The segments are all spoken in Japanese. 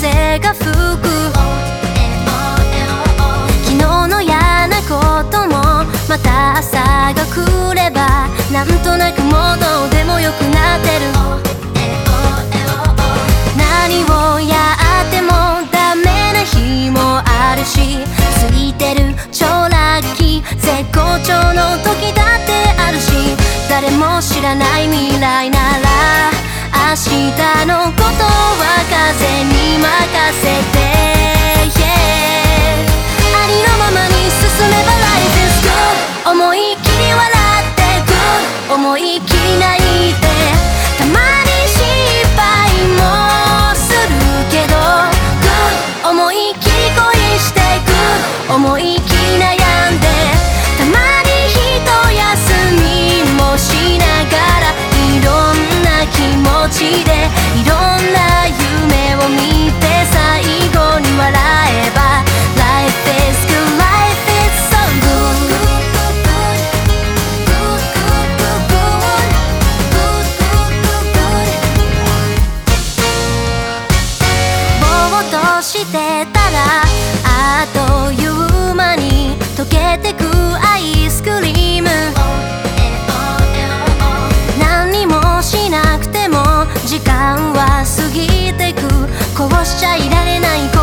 風が吹く。昨日の嫌なこともまた朝が来ればなんとなくもうどうでもよくなってる。何をやってもダメな日もあるしついてる超ラッキー絶好調の時だってあるし誰も知らない未来な日のことは風に任せて、yeah、ありのままに進めば Life is good 思いっきり笑ってく思いっきり泣いてたまに失敗もするけど Good 思いっきり恋してく思いっきり悩んでしてたらあっという間に溶けてくアイスクリーム。何にもしなくても時間は過ぎてく。こうしちゃいられない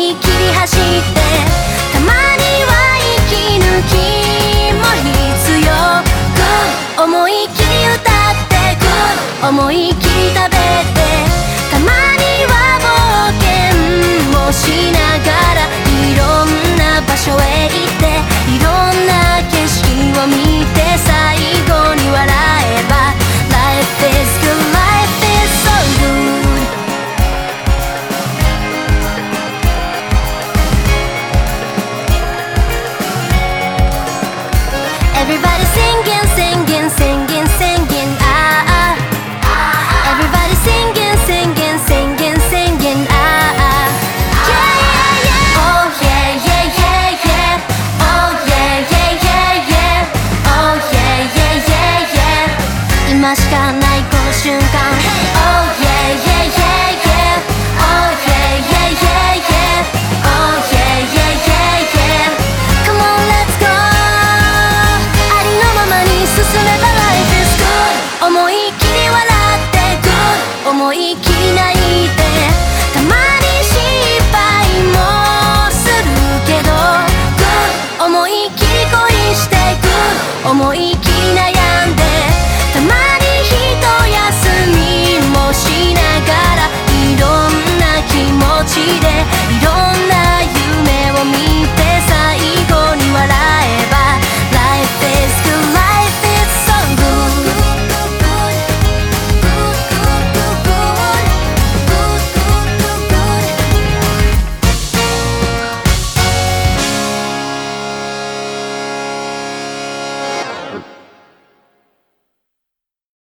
い切り走ってたまには息抜きも必要 Go! 思い切り瞬間